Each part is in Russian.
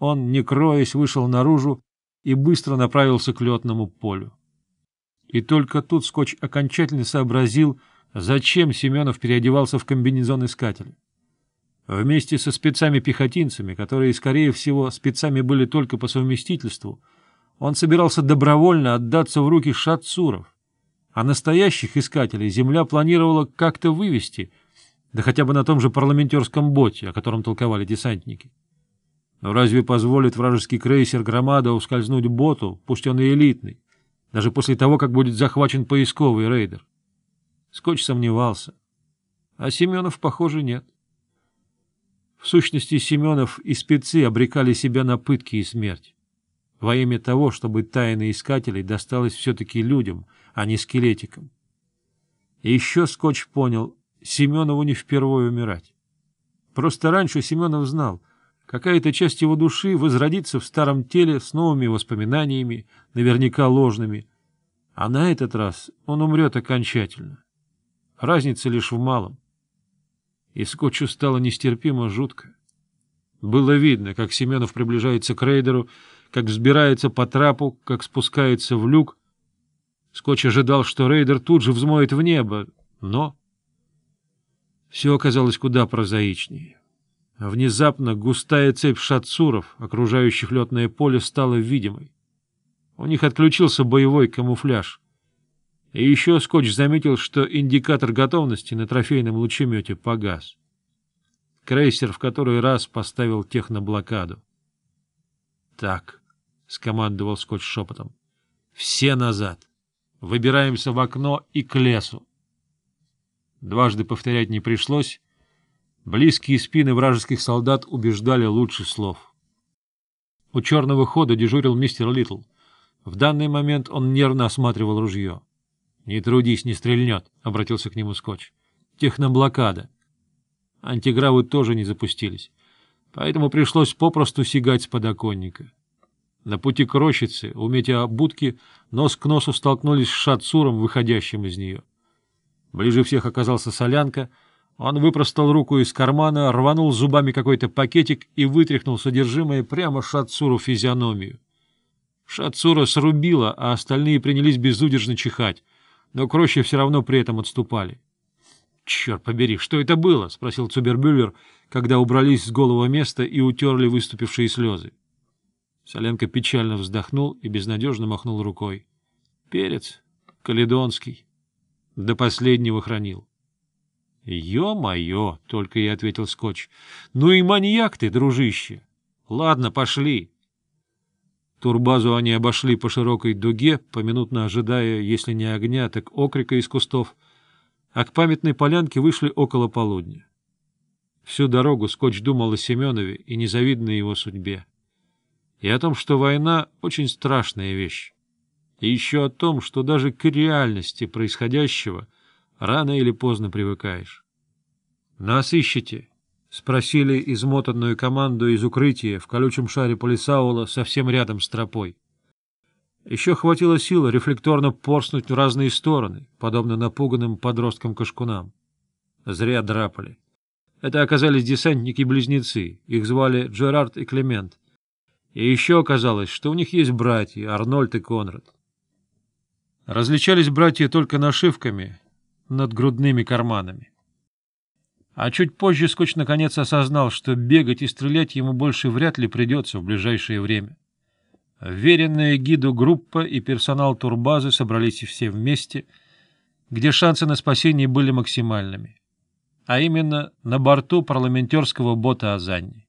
Он, не кроясь, вышел наружу и быстро направился к летному полю. И только тут Скотч окончательно сообразил, зачем Семенов переодевался в комбинезон искателя. Вместе со спецами-пехотинцами, которые, скорее всего, спецами были только по совместительству, он собирался добровольно отдаться в руки шатсуров, а настоящих искателей земля планировала как-то вывести, да хотя бы на том же парламентерском боте, о котором толковали десантники. Разве позволит вражеский крейсер «Громада» ускользнуть боту, пусть он и элитный, даже после того, как будет захвачен поисковый рейдер? Скотч сомневался. А Семенов, похоже, нет. В сущности, Семенов и спецы обрекали себя на пытки и смерть. Во имя того, чтобы тайны искателей досталось все-таки людям, а не скелетикам. И еще Скотч понял, Семенову не впервые умирать. Просто раньше Семенов знал — Какая-то часть его души возродится в старом теле с новыми воспоминаниями, наверняка ложными. А на этот раз он умрет окончательно. Разница лишь в малом. И Скотчу стало нестерпимо жутко. Было видно, как Семенов приближается к рейдеру, как взбирается по трапу, как спускается в люк. Скотч ожидал, что рейдер тут же взмоет в небо, но... Все оказалось куда прозаичнее. А внезапно густая цепь шатсуров, окружающих летное поле, стала видимой. У них отключился боевой камуфляж. И еще Скотч заметил, что индикатор готовности на трофейном лучемете погас. Крейсер в который раз поставил техноблокаду. — Так, — скомандовал Скотч шепотом, — все назад. Выбираемся в окно и к лесу. Дважды повторять не пришлось, Близкие спины вражеских солдат убеждали лучше слов. У черного хода дежурил мистер Литл. В данный момент он нервно осматривал ружье. — Не трудись, не стрельнет, — обратился к нему Скотч. — Техноблокада. Антигравы тоже не запустились, поэтому пришлось попросту сигать с подоконника. На пути к рощице, у метеобудки, нос к носу столкнулись с шатсуром, выходящим из нее. Ближе всех оказался солянка — он выпростал руку из кармана, рванул зубами какой-то пакетик и вытряхнул содержимое прямо Шатсуру в физиономию. Шатсура срубила, а остальные принялись безудержно чихать, но кроще все равно при этом отступали. — Черт побери, что это было? — спросил Цубербюллер, когда убрались с голого места и утерли выступившие слезы. Соленко печально вздохнул и безнадежно махнул рукой. — Перец. Каледонский. До последнего хранил. «Е-мое!» — только и ответил Скотч. «Ну и маньяк ты, дружище! Ладно, пошли!» Турбазу они обошли по широкой дуге, поминутно ожидая, если не огня, так окрика из кустов, а к памятной полянке вышли около полудня. Всю дорогу Скотч думал о Семенове и незавидной его судьбе, и о том, что война — очень страшная вещь, и еще о том, что даже к реальности происходящего — Рано или поздно привыкаешь. — Нас ищете? — спросили измотанную команду из укрытия в колючем шаре Полисаула совсем рядом с тропой. Еще хватило силы рефлекторно порснуть в разные стороны, подобно напуганным подросткам-кашкунам. Зря драпали. Это оказались десантники-близнецы, их звали Джерард и Клемент. И еще оказалось, что у них есть братья, Арнольд и Конрад. Различались братья только нашивками, над грудными карманами. А чуть позже Скотч наконец осознал, что бегать и стрелять ему больше вряд ли придется в ближайшее время. Веренная гиду группа и персонал турбазы собрались все вместе, где шансы на спасение были максимальными, а именно на борту парламентерского бота Азанни.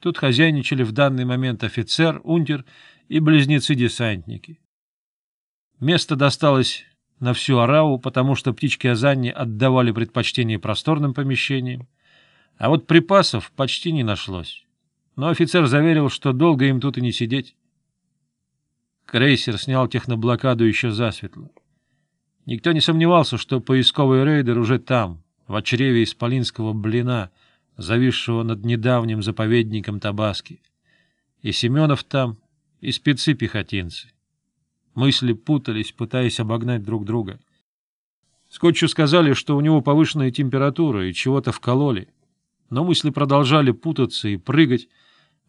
Тут хозяйничали в данный момент офицер, унтер и близнецы-десантники. Место досталось на всю Араву, потому что птички Азанни отдавали предпочтение просторным помещениям, а вот припасов почти не нашлось. Но офицер заверил, что долго им тут и не сидеть. Крейсер снял техноблокаду еще засветло. Никто не сомневался, что поисковый рейдер уже там, в очреве исполинского блина, зависшего над недавним заповедником Табаски. И Семенов там, и спецы-пехотинцы. Мысли путались, пытаясь обогнать друг друга. Скотчу сказали, что у него повышенная температура и чего-то вкололи. Но мысли продолжали путаться и прыгать,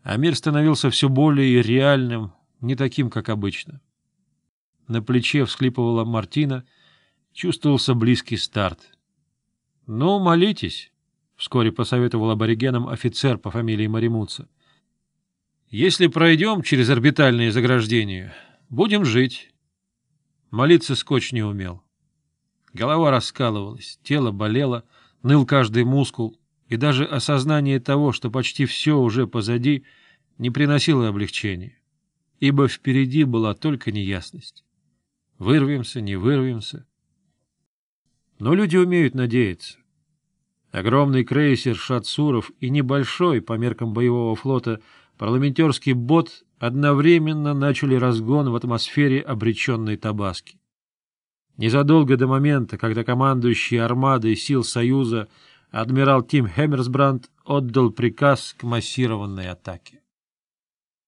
а мир становился все более реальным, не таким, как обычно. На плече всхлипывала Мартина, чувствовался близкий старт. — Ну, молитесь, — вскоре посоветовал аборигенам офицер по фамилии Маримуца. — Если пройдем через орбитальные заграждения, Будем жить. Молиться скотч не умел. Голова раскалывалась, тело болело, ныл каждый мускул, и даже осознание того, что почти все уже позади, не приносило облегчения, ибо впереди была только неясность. Вырвемся, не вырвемся. Но люди умеют надеяться. Огромный крейсер «Шатсуров» и небольшой, по меркам боевого флота, парламентерский бот одновременно начали разгон в атмосфере обреченной Табаски. Незадолго до момента, когда командующий армадой сил Союза адмирал Тим Хеммерсбранд отдал приказ к массированной атаке.